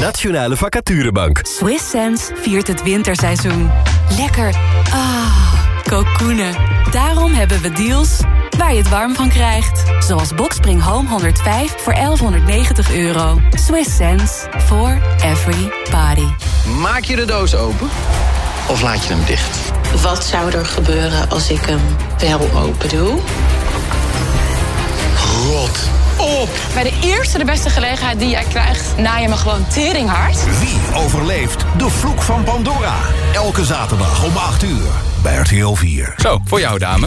Nationale Vacaturebank. Swiss Sense viert het winterseizoen. Lekker. Ah, kokoenen. Daarom hebben we deals waar je het warm van krijgt. Zoals Boxspring Home 105 voor 1190 euro. Swiss sense for every party. Maak je de doos open of laat je hem dicht? Wat zou er gebeuren als ik hem wel open doe? Rot op! Bij de eerste de beste gelegenheid die jij krijgt... na je me gewoon teringhard. Wie overleeft de vloek van Pandora? Elke zaterdag om 8 uur bij RTL 4. Zo, voor jou dame.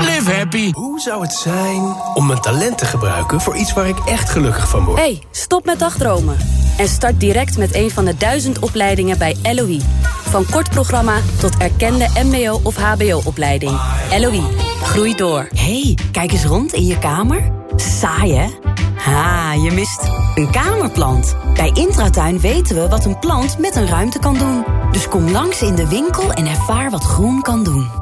live happy. Hoe zou het zijn om mijn talent te gebruiken voor iets waar ik echt gelukkig van word? hey, stop met dagdromen. En start direct met een van de duizend opleidingen bij LOE. Van kort programma tot erkende mbo- of hbo-opleiding. LOE, groei door. hey, kijk eens rond in je kamer. Saai, hè? Ha, je mist een kamerplant. Bij Intratuin weten we wat een plant met een ruimte kan doen. Dus kom langs in de winkel en ervaar wat groen kan doen.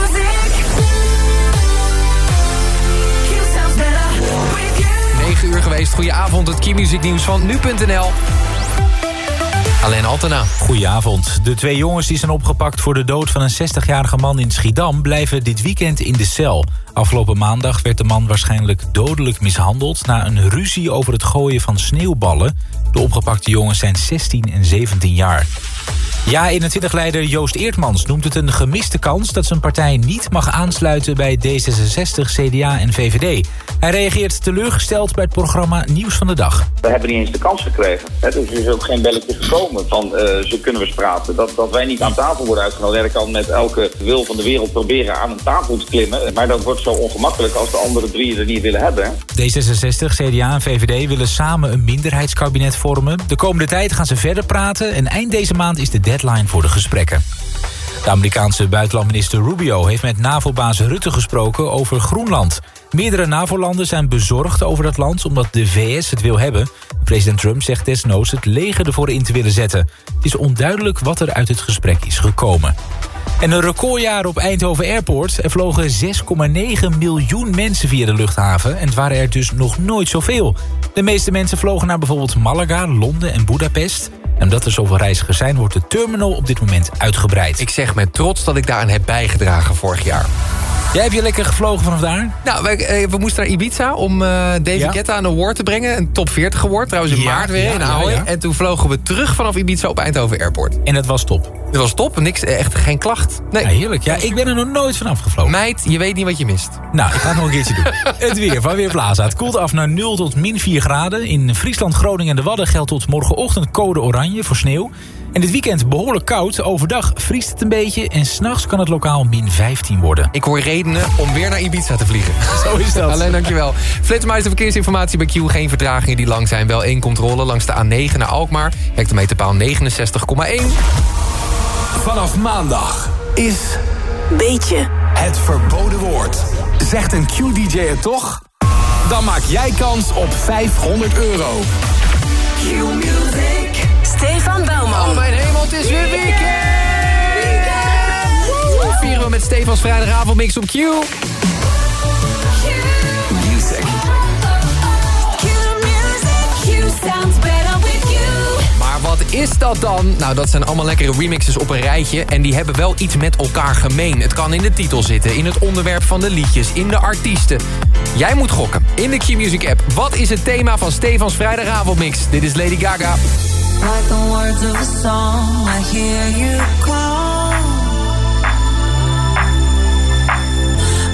9 uur geweest. Goedenavond, het Q-music nieuws van nu.nl. Alleen Altena. Goedenavond. De twee jongens die zijn opgepakt voor de dood van een 60-jarige man in Schiedam... blijven dit weekend in de cel. Afgelopen maandag werd de man waarschijnlijk dodelijk mishandeld... na een ruzie over het gooien van sneeuwballen. De opgepakte jongens zijn 16 en 17 jaar. Ja, 21-leider Joost Eertmans noemt het een gemiste kans... dat zijn partij niet mag aansluiten bij D66, CDA en VVD. Hij reageert teleurgesteld bij het programma Nieuws van de Dag. We hebben niet eens de kans gekregen. Hè? Dus er is ook geen belletje gekomen van uh, zo kunnen we eens praten. Dat, dat wij niet aan tafel worden uitgenodigd. Ik kan met elke wil van de wereld proberen aan een tafel te klimmen. Maar dat wordt zo ongemakkelijk als de andere drie er niet willen hebben. D66, CDA en VVD willen samen een minderheidskabinet vormen. De komende tijd gaan ze verder praten en eind deze maand is de deadline voor de gesprekken. De Amerikaanse buitenlandminister Rubio heeft met NAVO-baas Rutte gesproken over Groenland. Meerdere NAVO-landen zijn bezorgd over dat land omdat de VS het wil hebben. President Trump zegt desnoods het leger ervoor in te willen zetten. Het is onduidelijk wat er uit het gesprek is gekomen. En een recordjaar op Eindhoven Airport. Er vlogen 6,9 miljoen mensen via de luchthaven. En het waren er dus nog nooit zoveel. De meeste mensen vlogen naar bijvoorbeeld Malaga, Londen en Budapest. En omdat er zoveel reizigers zijn, wordt de terminal op dit moment uitgebreid. Ik zeg met trots dat ik daaraan heb bijgedragen vorig jaar. Jij hebt je lekker gevlogen vanaf daar? Nou, we, we moesten naar Ibiza om uh, David ja? Guetta aan de award te brengen. Een top 40 award, trouwens in ja, maart weer ja, in Ahoy. En toen vlogen we terug vanaf Ibiza op Eindhoven Airport. En het was top? Het was top, niks, echt geen klacht. Nee. heerlijk. Ja, ik ben er nog nooit vanaf gevlogen. Meid, je weet niet wat je mist. Nou, ik ga het nog een keertje doen. het weer van Weerplaza. Het koelt af naar 0 tot min 4 graden. In Friesland, Groningen en de Wadden geldt tot morgenochtend code oranje voor sneeuw. En dit weekend behoorlijk koud. Overdag vriest het een beetje en s'nachts kan het lokaal min 15 worden. Ik hoor redenen om weer naar Ibiza te vliegen. Zo is dat. Alleen dankjewel. Flitsmeister verkeersinformatie bij Q. Geen vertragingen die lang zijn. Wel één controle langs de A9 naar Alkmaar. Hectometerpaal 69,1. Vanaf maandag is... Beetje. Het verboden woord. Zegt een Q-DJ het toch? Dan maak jij kans op 500 euro. Q-music. Stefan Bouwman. Oh mijn hemel, het is weer weekend! vieren we met Stefans vrijdagavondmix op Q. Music. Maar wat is dat dan? Nou, dat zijn allemaal lekkere remixes op een rijtje... en die hebben wel iets met elkaar gemeen. Het kan in de titel zitten, in het onderwerp van de liedjes, in de artiesten. Jij moet gokken in de Q-Music app. Wat is het thema van Stefans vrijdagavondmix? Dit is Lady Gaga. Like the words of a song, I hear you call.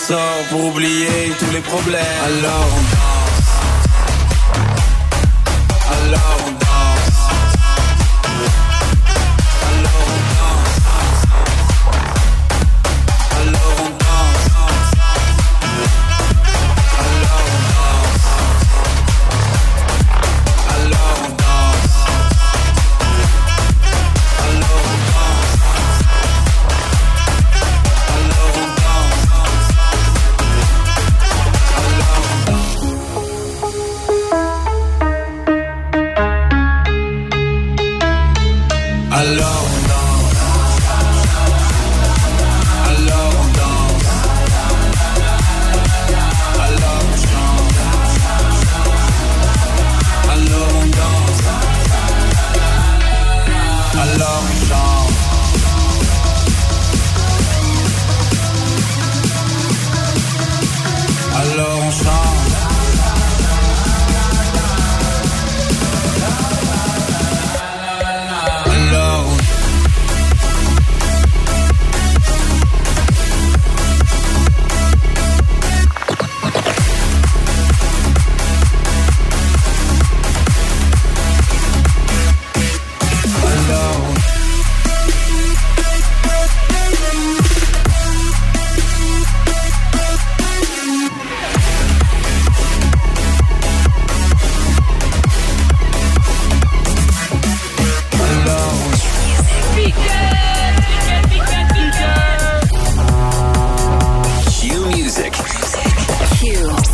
sort pour oublier tous les problèmes. Alors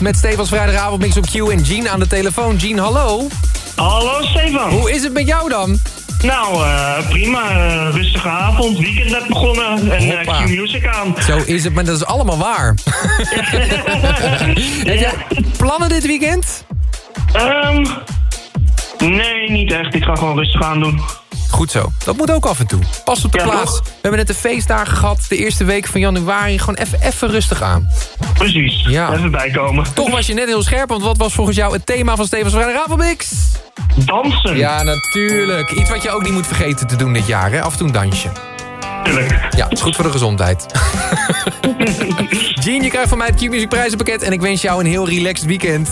Met Stefans vrijdagavond mix op Q en Jean aan de telefoon. Jean, hallo. Hallo Stefan. Hoe is het met jou dan? Nou, eh, prima. eh, rustige avond. Weekend net begonnen. En Hoppa. Q-music aan. Zo is het, maar dat is allemaal waar. Heb jij plannen dit weekend? Ehm, nee, niet echt. Ik ga gewoon rustig aan doen. Goed zo. Dat moet ook af en toe. Pas op de Ja, plaats. toch? We hebben net de feestdagen gehad. De eerste week van januari. Gewoon even even rustig aan. Precies. Ja. Even bijkomen. Toch was je net heel scherp. Want wat was volgens jou het thema van Stevens Vrijdagavondmix? Dansen. Ja, natuurlijk. Iets wat je ook niet moet vergeten te doen dit jaar. Hè? Af en toe een dansje. Tuurlijk. Ja, het is goed voor de gezondheid. Jean, je krijgt van mij het Q-Music prijzenpakket. En ik wens jou een heel relaxed weekend.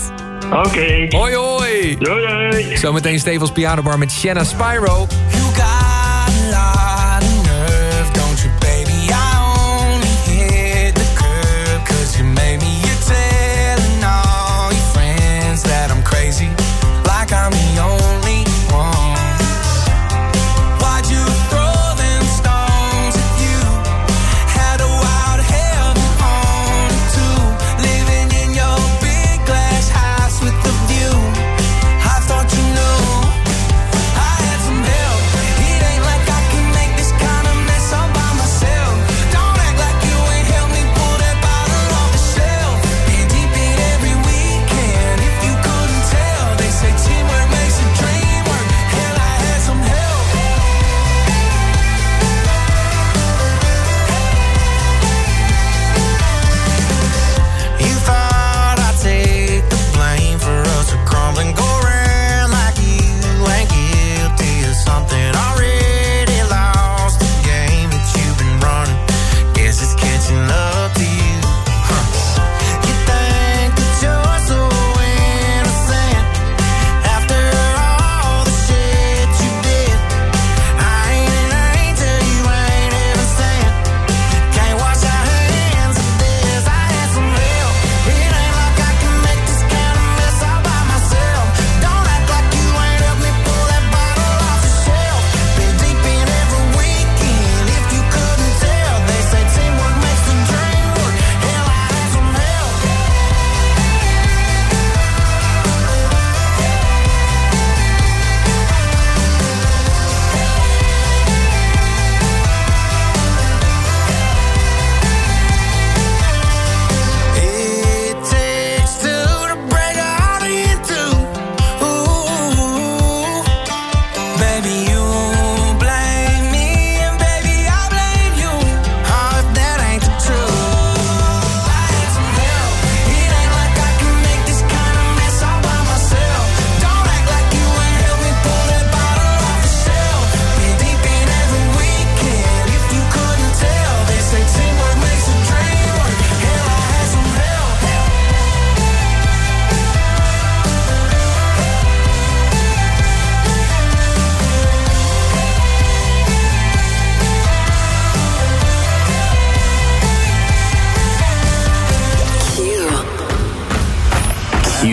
Oké. Hoi, hoi. Doei, doei. Zometeen Stevens pianobar met Shanna Spyro. You got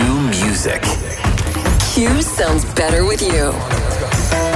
Q Music. Q sounds better with you.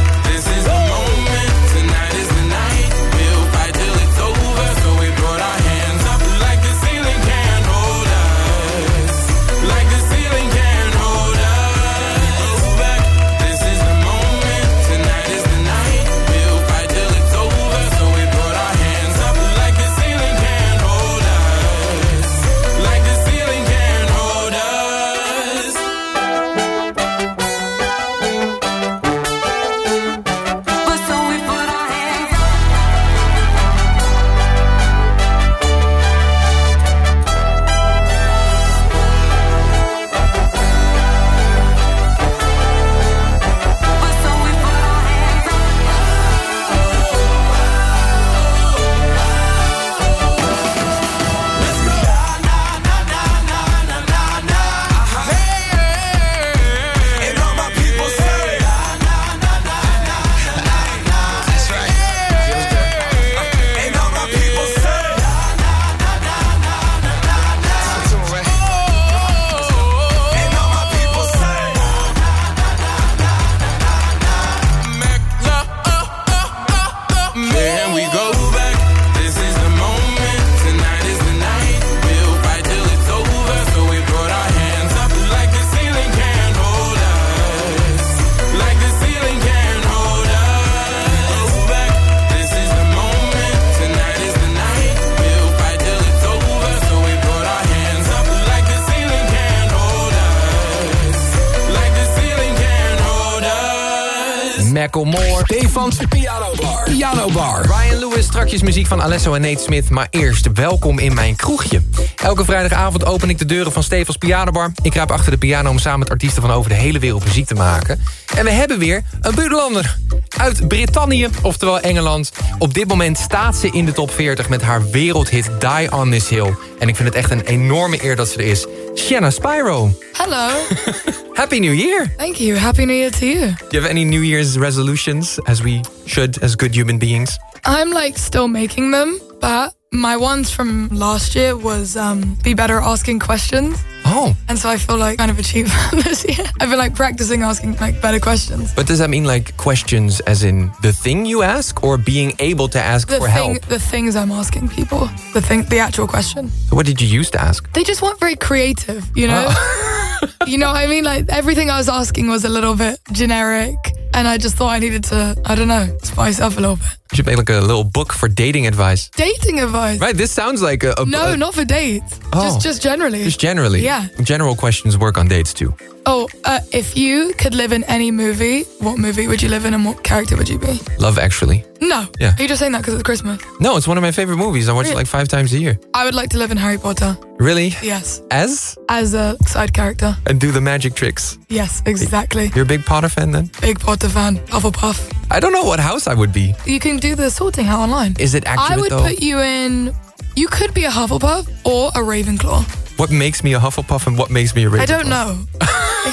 Piano Bar. Piano Bar. Ryan Lewis, strakjes muziek van Alesso en Nate Smith. Maar eerst welkom in mijn kroegje. Elke vrijdagavond open ik de deuren van Stefans Pianobar. Ik raap achter de piano om samen met artiesten van over de hele wereld muziek te maken. En we hebben weer een buitenlander. Uit Brittannië, oftewel Engeland. Op dit moment staat ze in de top 40 met haar wereldhit Die On This Hill. En ik vind het echt een enorme eer dat ze er is. Shanna Spyro. Hello. Happy New Year. Thank you. Happy New Year to you. Do you have any New Year's resolutions as we should as good human beings? I'm like still making them, but my ones from last year was um, be better at asking questions. Oh. And so I feel like kind of achieved that this year. I've been like practicing asking like better questions. But does that mean like questions as in the thing you ask or being able to ask The for thing, help? the things I'm asking people, the thing, the actual question. So what did you use to ask? They just weren't very creative, you know. you know what I mean? Like everything I was asking was a little bit generic, and I just thought I needed to, I don't know, spice up a little bit. You should make like a little book for dating advice. Dating advice? Right, this sounds like a... a No, a- not for dates. Oh. Just, just generally. Just generally. Yeah. General questions work on dates too. Oh, uh, if you could live in any movie, what movie would you live in, and what character would you be? Love Actually. No. Yeah. Are you just saying that because it's Christmas? No, it's one of my favorite movies. I watch it like five times a year. I would like to live in Harry Potter. Really? Yes. As? As a side character. And do the magic tricks. Yes, exactly. You're a big Potter fan then? Big Potter fan. Hufflepuff. I don't know what house I would be. You can do the sorting hat online. Is it accurate I would though? put you in. You could be a Hufflepuff or a Ravenclaw. What makes me a Hufflepuff and what makes me a Ravenclaw? I don't know.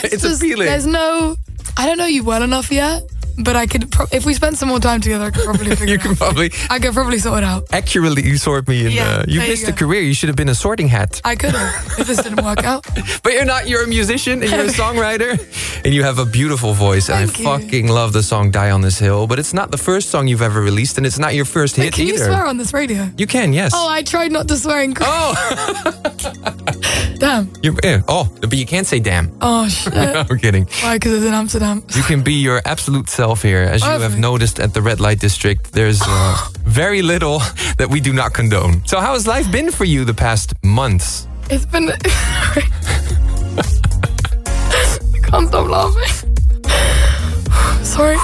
it's a feeling. There's no. I don't know you well enough yet, but I could. Pro- if we spent some more time together, I could probably figure you it out. probably I could probably sort it out. accurately you sort me in. Yeah, uh, you there you missed a career. You should have been a sorting hat. I could have if this didn't work out. But you're not. You're a musician and you're a songwriter, and you have a beautiful voice. and I you. fucking love the song "Die on This Hill." But it's not the first song you've ever released, and it's not your first Wait, hit can you swear on this radio? You can, yes. Oh, I tried not to swear in. Oh. Damn. You, eh, oh, but you can't say damn. Oh shit. I'm kidding. Why? Because it's in Amsterdam. You can be your absolute self here. As you have Perfect. noticed at the red light district, there's uh, very little that we do not condone. So, how has life been for you the past months? It's been. I can't stop laughing. Sorry.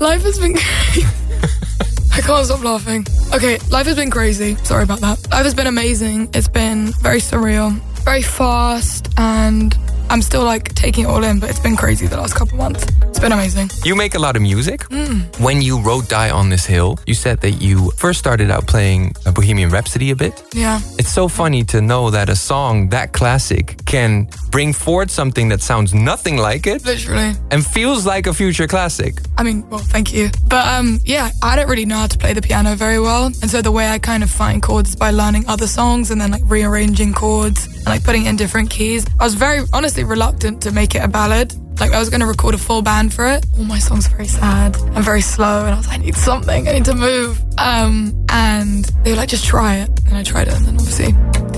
Life has been. I can't stop laughing. Okay, life has been crazy. Sorry about that. Life has been amazing. It's been very surreal, very fast, and I'm still like taking it all in, but it's been crazy the last couple months. It's been amazing. You make a lot of music. Mm. When you wrote Die on This Hill, you said that you first started out playing a Bohemian Rhapsody a bit. Yeah. It's so funny to know that a song that classic can bring forward something that sounds nothing like it Literally. and feels like a future classic. I mean, well, thank you. But um, yeah, I don't really know how to play the piano very well, and so the way I kind of find chords is by learning other songs and then like rearranging chords and like putting it in different keys. I was very honestly reluctant to make it a ballad. Like I was going to record a full band for it. All my songs are very sad and very slow, and I was like, I need something. I need to move. Um, and they were like, just try it, and I tried it, and then obviously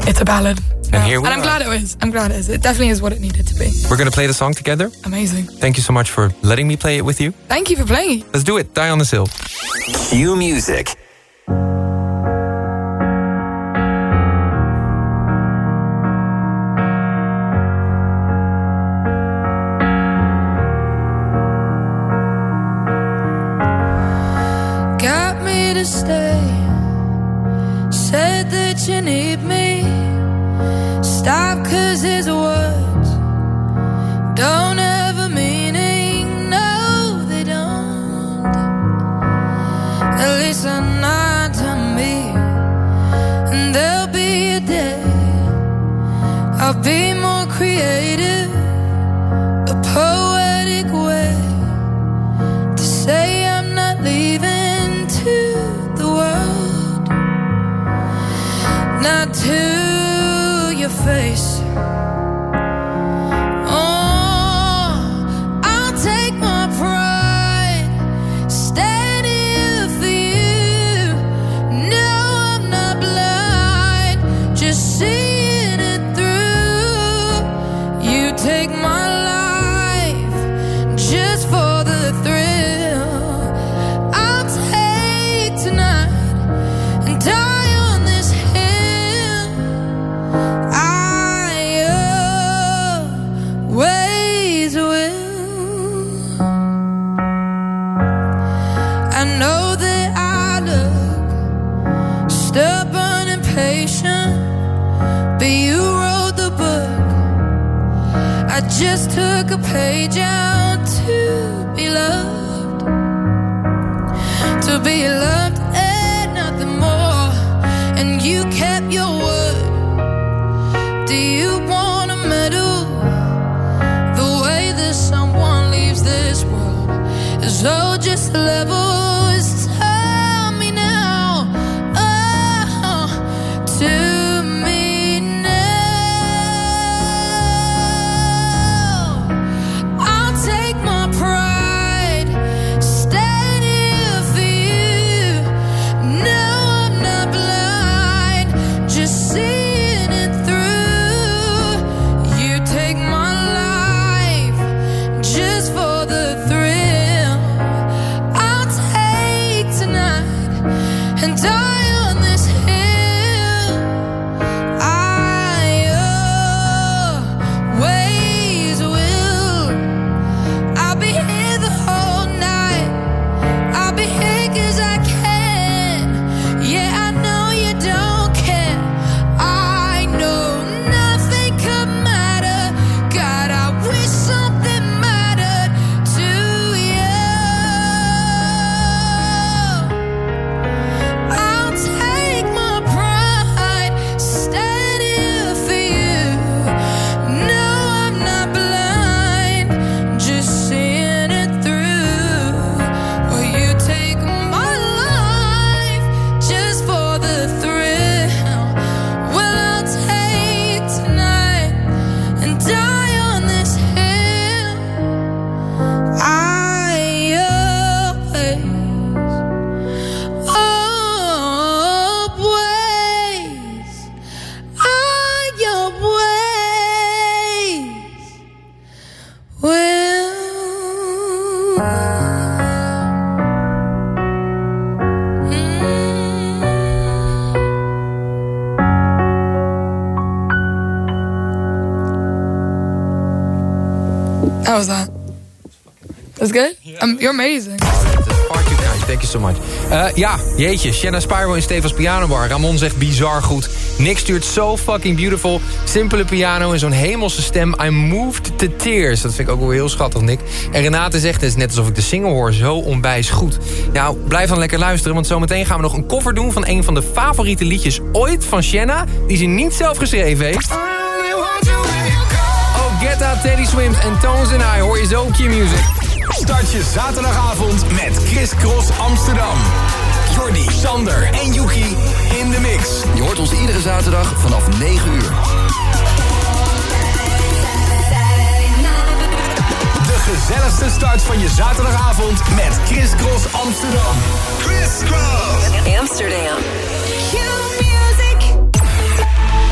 it's a ballad. And here we and I'm are. glad it is. I'm glad it is. It definitely is what it needed to be. We're going to play the song together. Amazing. Thank you so much for letting me play it with you. Thank you for playing it. Let's do it. Die on This Hill. Q Music. Just took a page out to be loved, to be loved and nothing more. And you Um, you're amazing. Far too kind, thank you so much. Eh, ja, jeetje, Shanna Spyro in Stevens pianobar. Ramon zegt bizar goed. Nick stuurt so fucking beautiful. Simpele piano en zo'n hemelse stem. I'm moved to tears. Dat vind ik ook wel heel schattig, Nick. En Renate zegt, het is net alsof ik de single hoor. Zo onwijs goed. Nou, blijf dan lekker luisteren. Want zometeen gaan we nog een cover doen... van een van de favoriete liedjes ooit van Shanna... die ze niet zelf geschreven heeft. Oh, Get Out, Teddy Swims en Tones and I hoor je zo op Q-Music. Start je zaterdagavond met Chris Cross Amsterdam. Jordi, Sander en Yuki in de mix. Je hoort ons iedere zaterdag vanaf 9 uur. De gezelligste start van je zaterdagavond met Chris Cross Amsterdam. Chris Cross Amsterdam.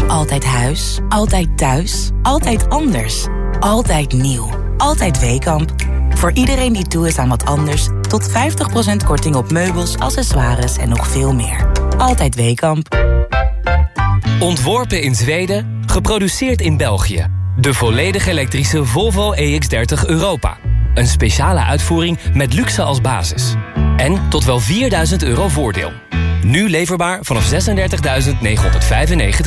Altijd huis, altijd thuis, altijd anders. Altijd nieuw, altijd Weekamp. Voor iedereen die toe is aan wat anders... tot 50% korting op meubels, accessoires en nog veel meer. Altijd Weekamp. Ontworpen in Zweden, geproduceerd in België. De volledig elektrische Volvo EX30 Europa. Een speciale uitvoering met luxe als basis. En tot wel 4000 euro voordeel. Nu leverbaar vanaf 36.995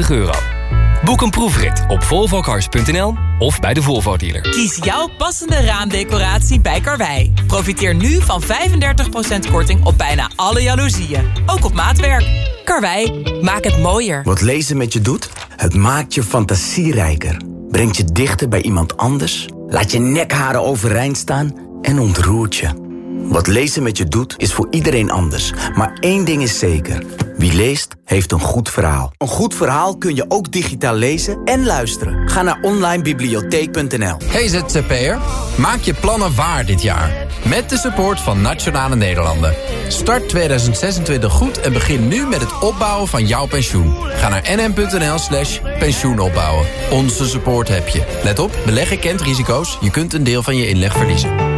euro. Boek een proefrit op volvocars.nl of bij de Volvo dealer. Kies jouw passende raamdecoratie bij Karwei. Profiteer nu van 35% korting op bijna alle jaloezieën. Ook op maatwerk. Karwei, maak het mooier. Wat lezen met je doet? Het maakt je fantasierijker. Brengt je dichter bij iemand anders. Laat je nekharen overeind staan en ontroert je. Wat lezen met je doet, is voor iedereen anders. Maar één ding is zeker. Wie leest, heeft een goed verhaal. Een goed verhaal kun je ook digitaal lezen en luisteren. Ga naar onlinebibliotheek.nl Hey ZZP'er, maak je plannen waar dit jaar. Met de support van Nationale Nederlanden. Start 2026 goed en begin nu met het opbouwen van jouw pensioen. Ga naar nm.nl slash pensioenopbouwen. Onze support heb je. Let op, beleggen kent risico's. Je kunt een deel van je inleg verliezen.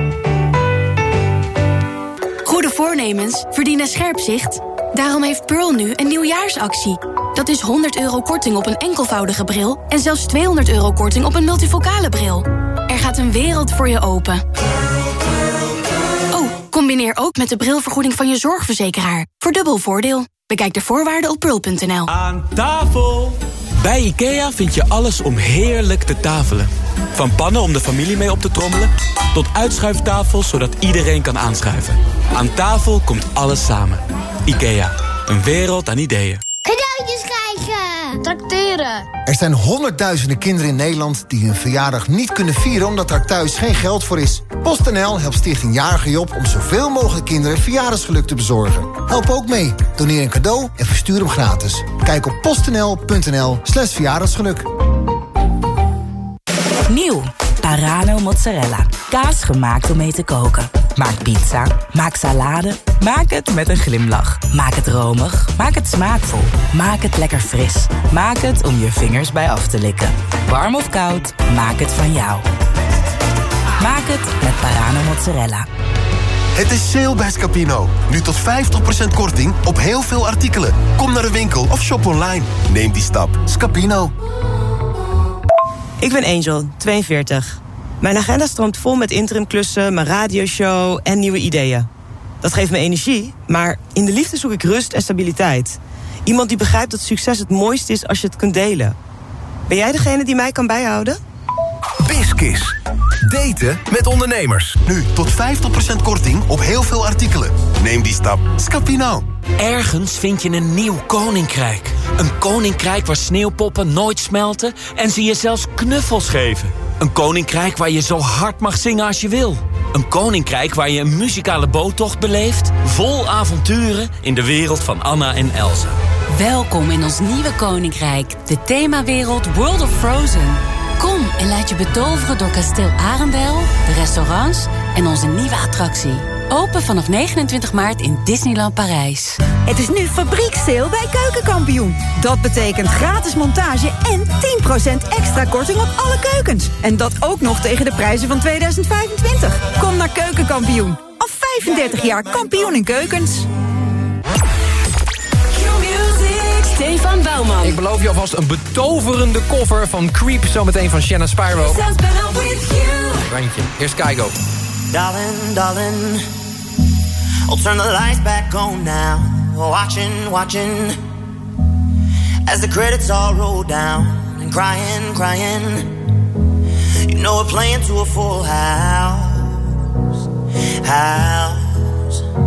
Voornemens verdienen scherp zicht. Daarom heeft Pearl nu een nieuwjaarsactie. Dat is 100 euro korting op een enkelvoudige bril... en zelfs 200 euro korting op een multifocale bril. Er gaat een wereld voor je open. Oh, combineer ook met de brilvergoeding van je zorgverzekeraar. Voor dubbel voordeel. Bekijk de voorwaarden op pearl.nl. Aan tafel! Bij IKEA vind je alles om heerlijk te tafelen. Van pannen om de familie mee op te trommelen... tot uitschuiftafels zodat iedereen kan aanschuiven. Aan tafel komt alles samen. IKEA, een wereld aan ideeën. Cadeautjes krijgen! Tracteren! Er zijn honderdduizenden kinderen in Nederland die hun verjaardag niet kunnen vieren omdat er thuis geen geld voor is. PostNL helpt Stichting Jarige Job om zoveel mogelijk kinderen verjaardagsgeluk te bezorgen. Help ook mee. Doneer een cadeau en verstuur hem gratis. Kijk op postnl.nl slash verjaardagsgeluk. Nieuw. Parano mozzarella. Kaas gemaakt om mee te koken. Maak pizza. Maak salade. Maak het met een glimlach. Maak het romig. Maak het smaakvol. Maak het lekker fris. Maak het om je vingers bij af te likken. Warm of koud, maak het van jou. Maak het met Parano mozzarella. Het is sale bij Scapino. Nu tot 50% korting op heel veel artikelen. Kom naar de winkel of shop online. Neem die stap. Scapino. Ik ben Angel, 42. Mijn agenda stroomt vol met interimklussen, mijn radioshow en nieuwe ideeën. Dat geeft me energie, maar in de liefde zoek ik rust en stabiliteit. Iemand die begrijpt dat succes het mooiste is als je het kunt delen. Ben jij degene die mij kan bijhouden? Biskis. Daten met ondernemers. Nu tot 50% korting op heel veel artikelen. Neem die stap. Scapino. Ergens vind je een nieuw koninkrijk. Een koninkrijk waar sneeuwpoppen nooit smelten en ze je zelfs knuffels geven. Een koninkrijk waar je zo hard mag zingen als je wil. Een koninkrijk waar je een muzikale boottocht beleeft... vol avonturen in de wereld van Anna en Elsa. Welkom in ons nieuwe koninkrijk, de themawereld World of Frozen. Kom en laat je betoveren door kasteel Arendel, de restaurants en onze nieuwe attractie. Open vanaf 29 maart in Disneyland Parijs. Het is nu fabrieksteel bij Keukenkampioen. Dat betekent gratis montage en 10% extra korting op alle keukens. En dat ook nog tegen de prijzen van 2025. Kom naar Keukenkampioen. Al 35 jaar kampioen in keukens. Stefan Bouwman. Ik beloof je alvast een betoverende cover van Creep... zometeen van Shanna Spyro. Randje. Eerst Keigo. Darling, darling, I'll turn the lights back on now. Watching, watching, as the credits all roll down. And crying, crying, you know we're playing to a full house. House.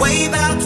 wave out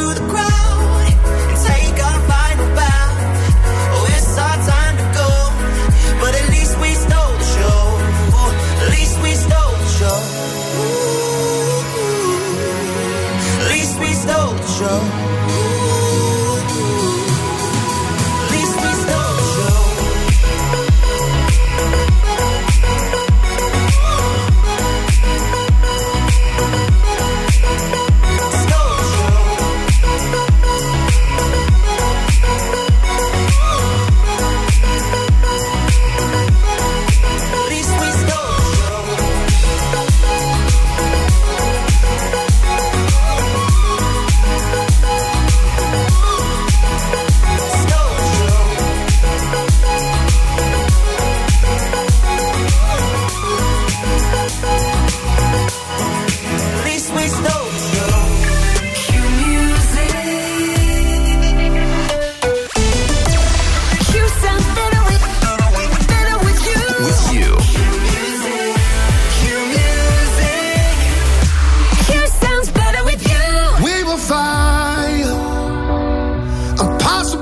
Passo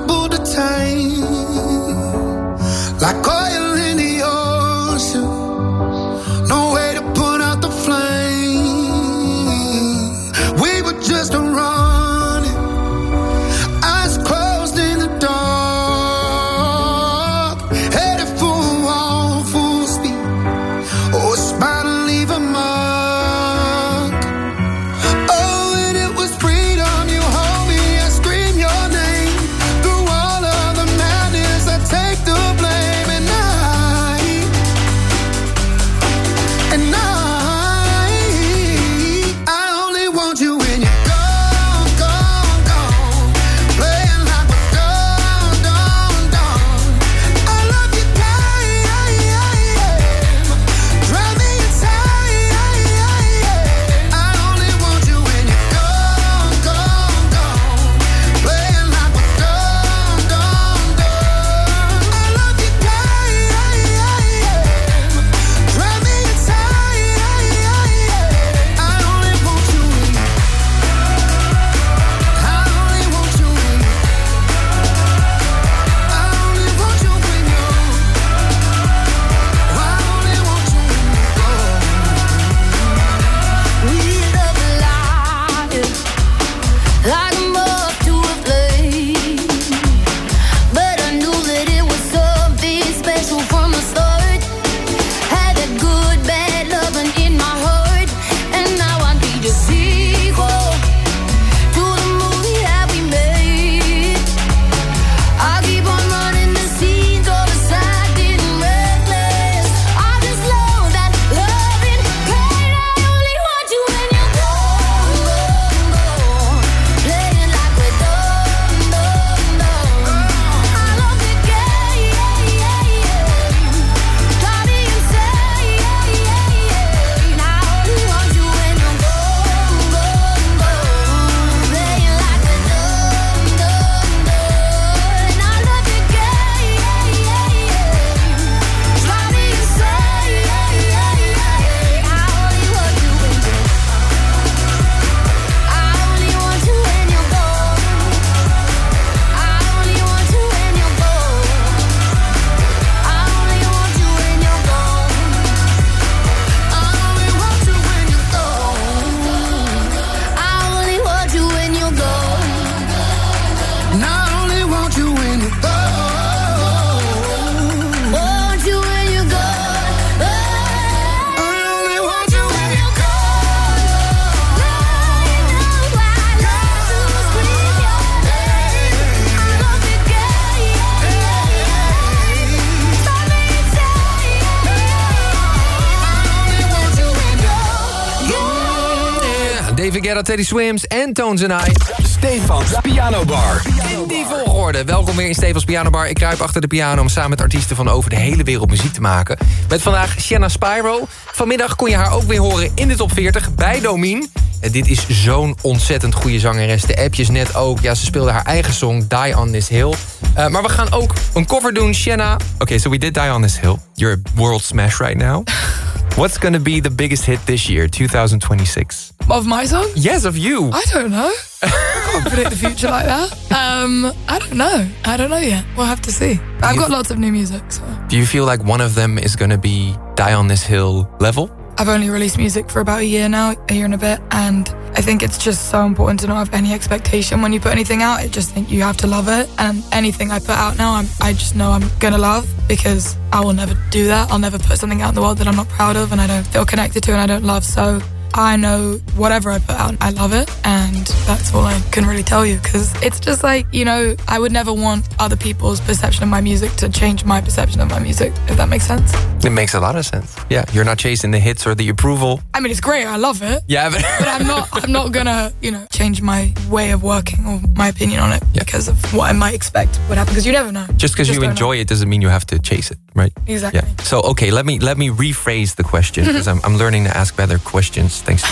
Teddy Swims en Tones and I. Stefans Piano Bar. In die volgorde. Welkom weer in Stefans Piano Bar. Ik kruip achter de piano om samen met artiesten van over de hele wereld muziek te maken. Met vandaag Shanna Spyro. Vanmiddag kon je haar ook weer horen in de top 40 bij Domien. En dit is zo'n ontzettend goede zangeres. De appjes net ook. Ja, ze speelde haar eigen song Die On This Hill. Uh, maar we gaan ook een cover doen, Shanna. Oké, okay, so we did Die On This Hill. You're a world smash right now. What's going to be the biggest hit this year, 2026? Of my song? Yes, of you. I don't know. I can't predict the future like that. Um, I don't know. I don't know yet. We'll have to see. I've got lots of new music. So. Do you feel like one of them is going to be Die on This Hill level? I've only released music for about a year now, a year and a bit, and I think it's just so important to not have any expectation when you put anything out. I just think you have to love it, and anything I put out now, I'm, I just know I'm gonna love because I will never do that. I'll never put something out in the world that I'm not proud of and I don't feel connected to and I don't love. So I know whatever I put out, I love it. And that's all I can really tell you because it's just like, you know, I would never want other people's perception of my music to change my perception of my music, if that makes sense. It makes a lot of sense. Yeah, you're not chasing the hits or the approval. I mean, it's great. I love it. Yeah, but, but I'm not. I'm not gonna, you know, change my way of working or my opinion on it yeah. because of what I might expect would happen. Because you never know. Just because you enjoy know. it doesn't mean you have to chase it, right? Exactly. Yeah. So okay, let me let me rephrase the question because I'm, I'm learning to ask better questions. Thanks.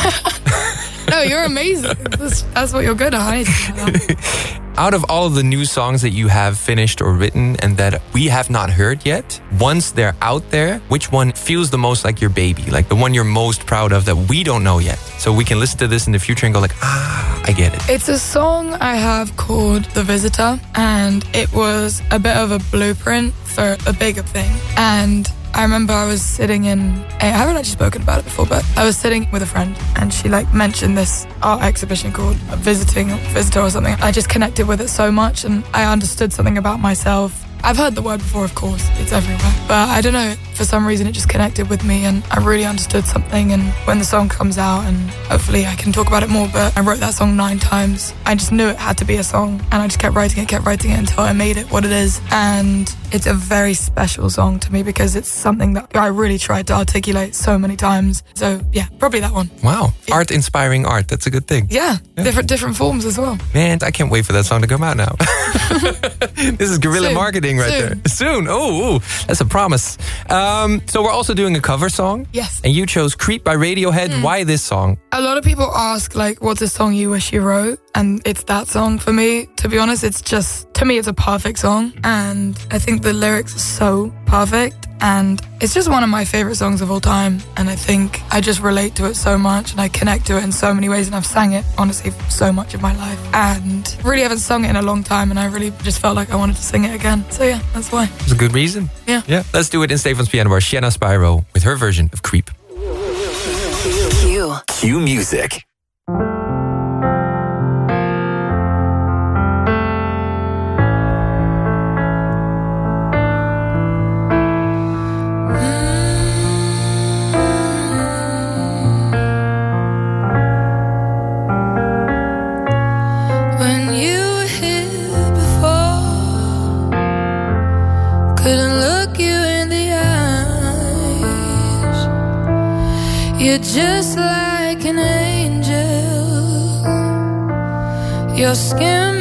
no, you're amazing. That's, that's, what you're good at. Out of all of the new songs that you have finished or written and that we have not heard yet, once they're out there, which one feels the most like your baby? Like the one you're most proud of that we don't know yet? So we can listen to this in the future and go like, ah, I get it. It's a song I have called The Visitor, and it was a bit of a blueprint for a bigger thing. And I remember I was sitting in, I haven't actually spoken about it before, but I was sitting with a friend and she like mentioned this art exhibition called Visiting Visitor or something. I just connected with it so much and I understood something about myself I've heard the word before, of course, it's everywhere. But I don't know, for some reason it just connected with me and I really understood something. And when the song comes out, and hopefully I can talk about it more, but I wrote that song nine times. I just knew it had to be a song. And I just kept writing it, kept writing it until I made it what it is. And it's a very special song to me because it's something that I really tried to articulate so many times. So yeah, probably that one. Wow. Yeah. Art inspiring art. That's a good thing. Yeah, yeah. Different different forms as well. Man, I can't wait for that song to come out now. this is guerrilla Soon. Marketing right Soon. there. Soon. Oh, that's a promise. Um, so we're also doing a cover song. Yes. And you chose Creep by Radiohead. Mm. Why this song? A lot of people ask like what's a song you wish you wrote? And it's that song for me. To be honest, it's just to me it's a perfect song. And I think the lyrics are so perfect and it's just one of my favorite songs of all time and i think i just relate to it so much and i connect to it in so many ways and i've sang it honestly so much of my life and really haven't sung it in a long time and i really just felt like i wanted to sing it again so yeah that's why. It's a good reason. Yeah. Yeah. Let's do it in stefan's piano bar Shanna spyro with her version of creep. Q. Q music Your skin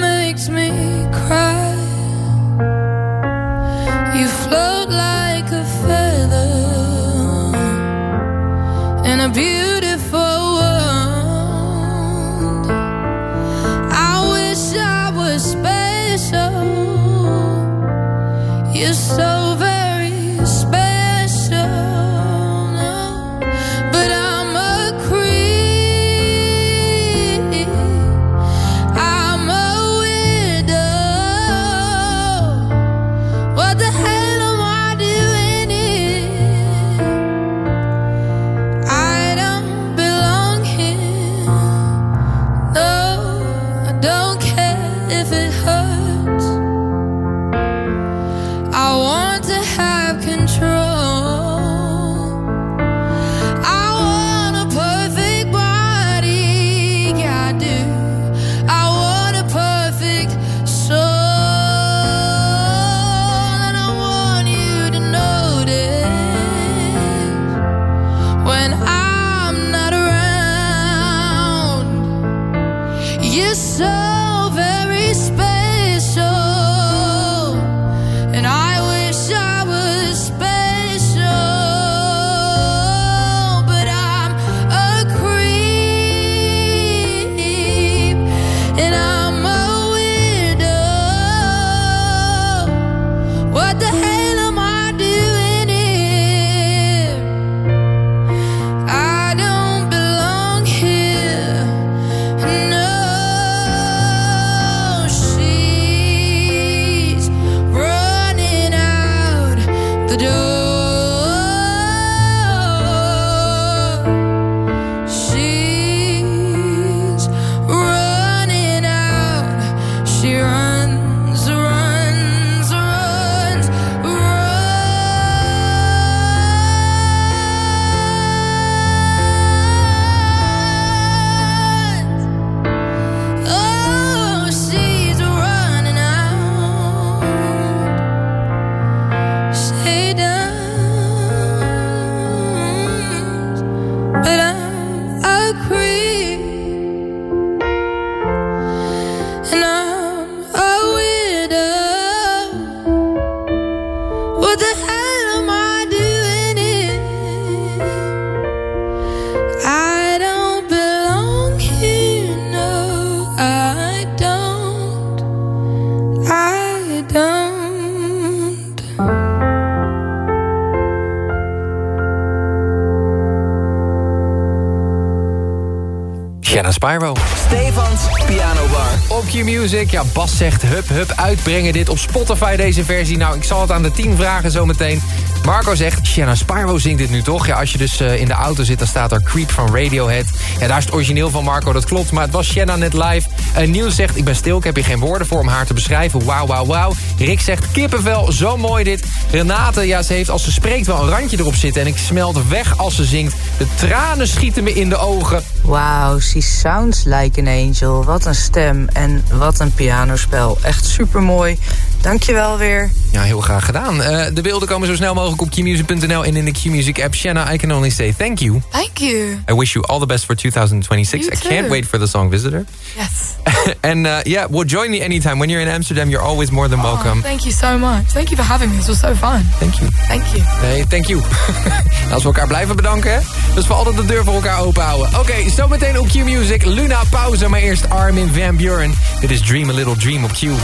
Spyro. Stefans Piano Bar. Op Q-Music, ja, Bas zegt hup hup uitbrengen dit op Spotify deze versie. Nou, ik zal het aan de team vragen zometeen. Marco zegt, Shanna Spyro zingt dit nu toch? Ja, als je dus uh, in de auto zit, dan staat er Creep van Radiohead. Ja, daar is het origineel van Marco, dat klopt. Maar het was Shanna net live. Uh, Niels zegt, ik ben stil, ik heb hier geen woorden voor om haar te beschrijven. Wauw, wauw, wauw. Rick zegt, kippenvel, zo mooi dit. Renate, ja, ze heeft als ze spreekt wel een randje erop zitten. En ik smelt weg als ze zingt. De tranen schieten me in de ogen. Wow, she sounds like an angel. Wat een stem en wat een pianospel. Echt supermooi. Dankjewel weer. Ja, heel graag gedaan. Uh, de beelden komen zo snel mogelijk op qmusic.nl en in de Qmusic app. Shanna, I can only say thank you. Thank you. I wish you all the best for 2026. You I can't wait for the song Visitor. Yes. and uh, yeah, well, join me anytime. When you're in Amsterdam, you're always more than welcome. Oh, thank you so much. Thank you for having me. This was so fun. Thank you. Thank you. Hey, thank you. Als we elkaar blijven bedanken, hè? Dus we altijd de deur voor elkaar open houden. Oké, okay, zo meteen op Q-Music. Luna, pauze, maar eerst Armin van Buren. Dit is Dream a Little Dream op Q. We were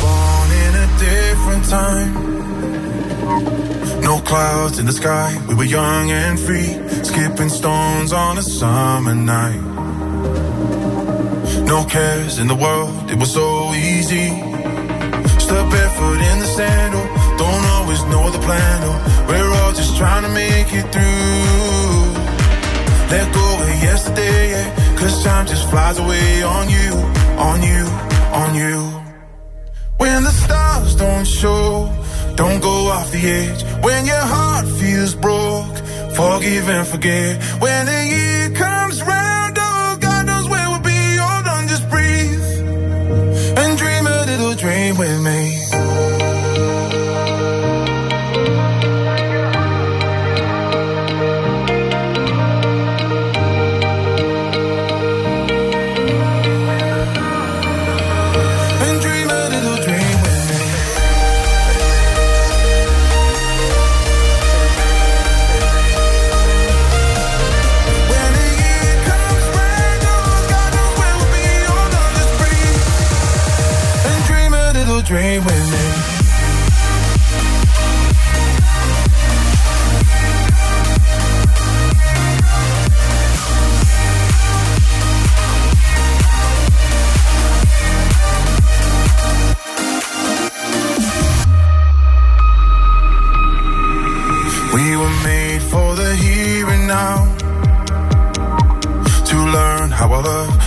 born in a different time. No clouds in the sky. We were young and free. Skipping stones on a summer night. No cares in the world. It was so easy. Step barefoot in the sandal. Don't always know the plan. Oh, we're all just trying to make it through. Let go of yesterday, yeah. Cause time just flies away on you, on you, on you. When the stars don't show, don't go off the edge. When your heart feels broke, forgive and forget. When the year comes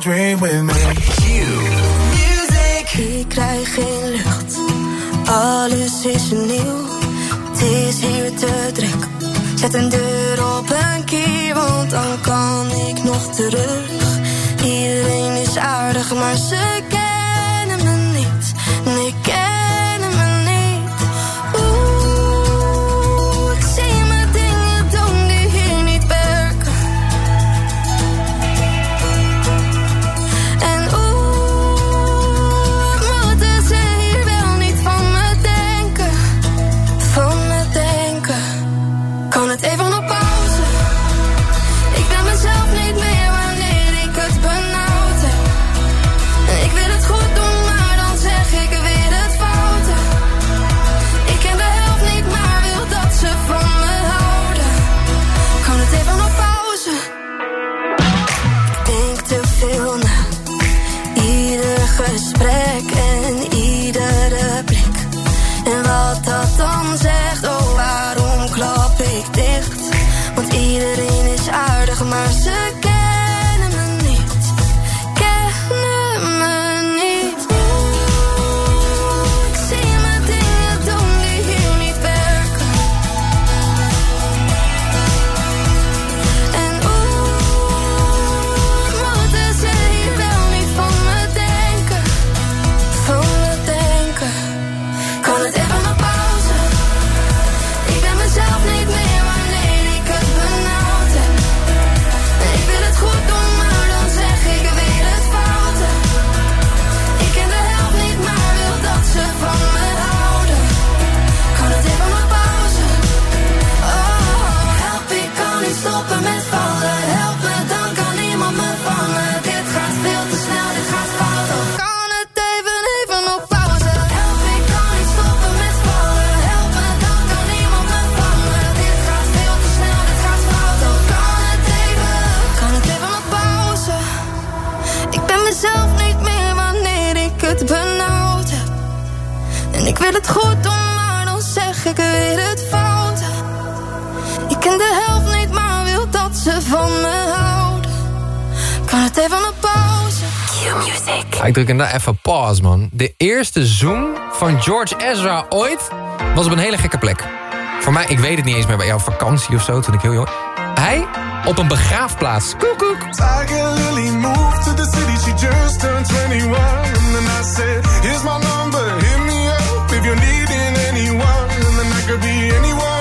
dream with me. Ik krijg geen lucht, alles is nieuw. Het is hier te druk. Zet een deur op een kier, want dan kan ik nog terug. Iedereen is aardig, maar ze kennen I said Ik druk daar even pause, man. De eerste Zoom van George Ezra ooit was op een hele gekke plek. Voor mij, ik weet het niet eens meer, bij jouw vakantie of zo, toen ik heel jong... Hij op een begraafplaats. Koek, koek. Tiger Lily moved to the city, she just turned 21. And then I said, here's my number, hit me up if you're needing anyone. And then I could be anyone.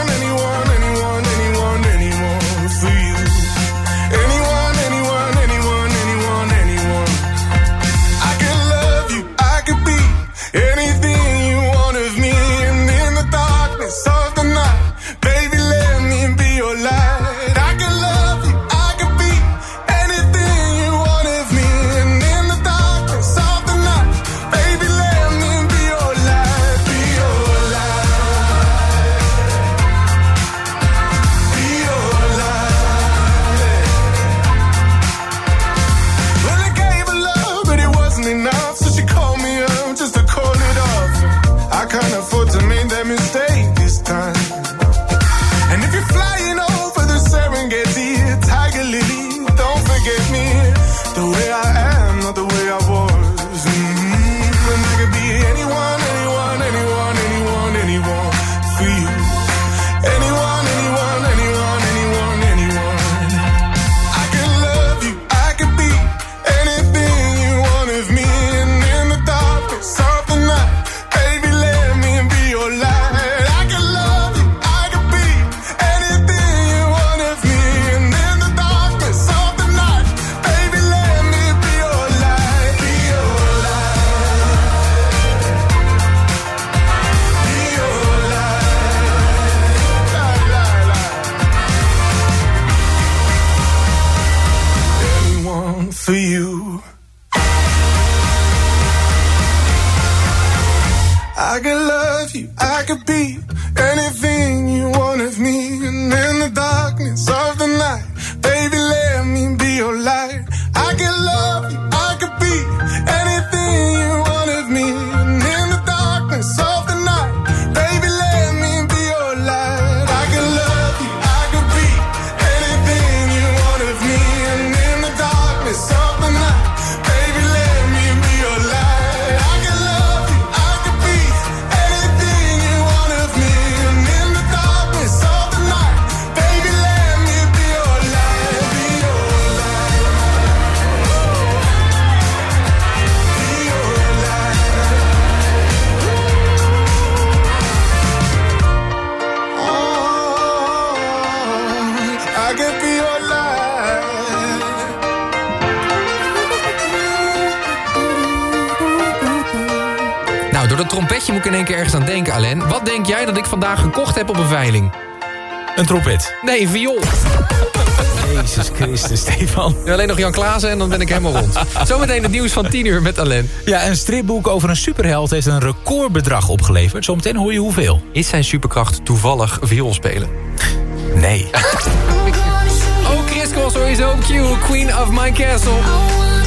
ergens aan denken, Alain. Wat denk jij dat ik vandaag gekocht heb op een veiling? Een trompet. Nee, een viool. Jezus Christus, Stefan. Nu alleen nog Jan Klaassen en dan ben ik helemaal rond. Zometeen het nieuws van 10 uur met Alain. Ja, een stripboek over een superheld heeft een recordbedrag opgeleverd. Zometeen hoor je hoeveel. Is zijn superkracht toevallig viool spelen? Nee. oh, Chris Cole, sowieso Q, Queen of My Castle.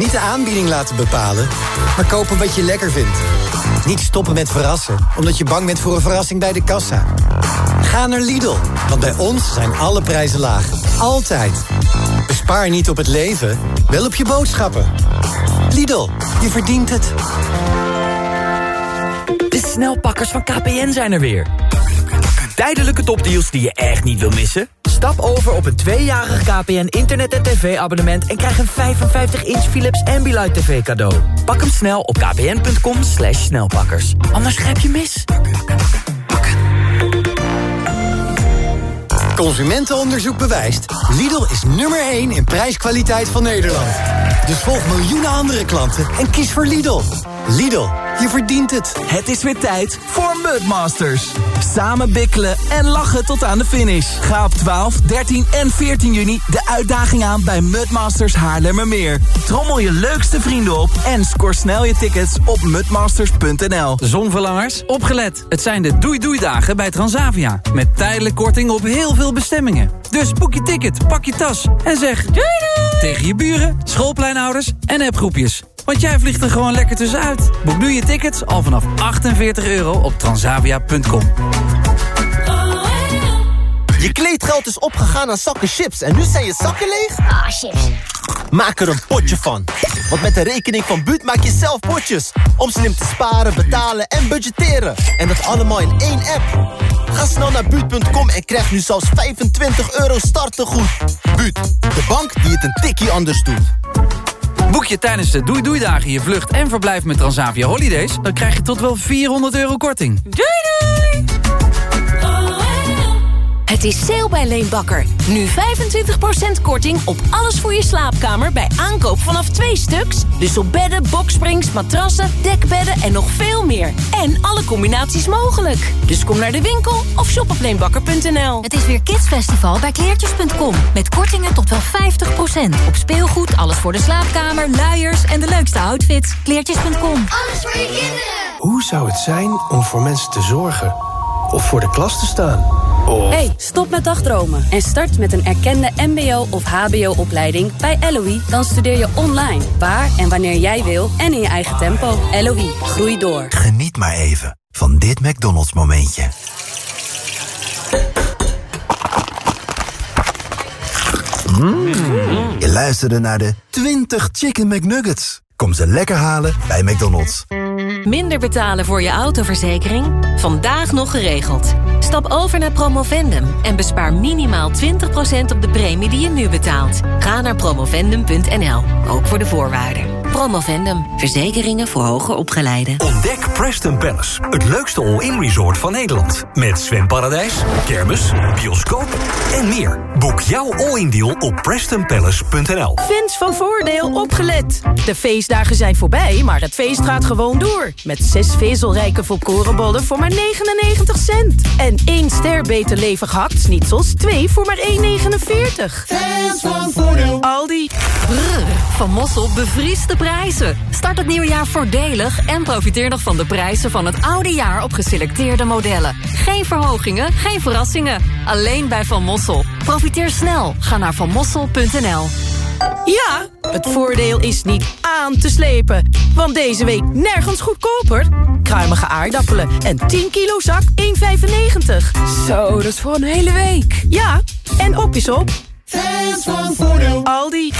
Niet de aanbieding laten bepalen, maar kopen wat je lekker vindt. Niet stoppen met verrassen, omdat je bang bent voor een verrassing bij de kassa. Ga naar Lidl, want bij ons zijn alle prijzen laag. Altijd. Bespaar niet op het leven, wel op je boodschappen. Lidl, je verdient het. De snelpakkers van KPN zijn er weer. Tijdelijke topdeals die je echt niet wil missen? Stap over op een tweejarig KPN internet- en tv-abonnement... en krijg een 55-inch Philips Ambilight TV cadeau. Pak hem snel op kpn.com slash snelpakkers. Anders grijp je mis. Consumentenonderzoek bewijst. Lidl is nummer 1 in prijskwaliteit van Nederland. Dus volg miljoenen andere klanten en kies voor Lidl. Lidl, je verdient het. Het is weer tijd voor Mudmasters. Samen bikkelen en lachen tot aan de finish. Ga op 12, 13 en 14 juni de uitdaging aan bij Mudmasters Haarlemmermeer. Trommel je leukste vrienden op en score snel je tickets op mudmasters.nl. Zonverlangers, opgelet. Het zijn de doei-doei-dagen bij Transavia. Met tijdelijk korting op heel veel bestemmingen. Dus boek je ticket, pak je tas en zeg doei doei tegen je buren, schoolpleinouders en appgroepjes. Want jij vliegt er gewoon lekker tussenuit. Boek nu je tickets al vanaf 48 euro op transavia.com. Je kleedgeld is opgegaan aan zakken chips en nu zijn je zakken leeg? Ah, chips. Maak er een potje van. Want met de rekening van Buut maak je zelf potjes. Om slim te sparen, betalen en budgetteren. En dat allemaal in één app. Ga snel naar Buut.com en krijg nu zelfs 25 euro startegoed. Buut, de bank die het een tikkie anders doet. Boek je tijdens de Doei Doei Dagen je vlucht en verblijf met Transavia Holidays... dan krijg je tot wel 400 euro korting. Doei doei! Het is sale bij Leenbakker. Nu 25% korting op alles voor je slaapkamer bij aankoop vanaf twee stuks. Dus op bedden, boksprings, matrassen, dekbedden en nog veel meer. En alle combinaties mogelijk. Dus kom naar de winkel of shop op leenbakker.nl. Het is weer Kidsfestival bij kleertjes.com. Met kortingen tot wel 50%. Op speelgoed, alles voor de slaapkamer, luiers en de leukste outfits. Kleertjes.com. Alles voor je kinderen. Hoe zou het zijn om voor mensen te zorgen? Of voor de klas te staan? Of... Hey, stop met dagdromen en start met een erkende mbo- of hbo-opleiding bij LOE. Dan studeer je online, waar en wanneer jij wil en in je eigen tempo. LOE, groei door. Geniet maar even van dit McDonald's momentje. Mm. Je luisterde naar de 20 Chicken McNuggets. Kom ze lekker halen bij McDonald's. Minder betalen voor je autoverzekering? Vandaag nog geregeld. Stap over naar Promovendum en bespaar minimaal 20% op de premie die je nu betaalt. Ga naar promovendum.nl, ook voor de voorwaarden. Promovendum, verzekeringen voor hoger opgeleiden. Ontdek Preston Palace, het leukste all-in resort van Nederland. Met zwemparadijs, kermis, bioscoop en meer. Boek jouw all-in deal op prestonpalace.nl. Fans van Voordeel opgelet. De feestdagen zijn voorbij, maar het feest gaat gewoon door. Met zes vezelrijke volkorenbollen voor maar 99 cent. En één ster beter levig hakt-snitsels, twee voor maar 1,49. Fans van Voordeel. Aldi. Brrr, van Mossel bevriest de prijzen. Start het nieuwe jaar voordelig en profiteer nog van de prijzen van het oude jaar op geselecteerde modellen. Geen verhogingen, geen verrassingen. Alleen bij Van Mossel. Profiteer snel. Ga naar vanmossel.nl. Ja, het voordeel is niet aan te slepen. Want deze week nergens goedkoper. Kruimige aardappelen en 10 kilo zak 1,95. Zo, dat is voor een hele week. Ja, en op is op. Fans van Voordeel. Aldi.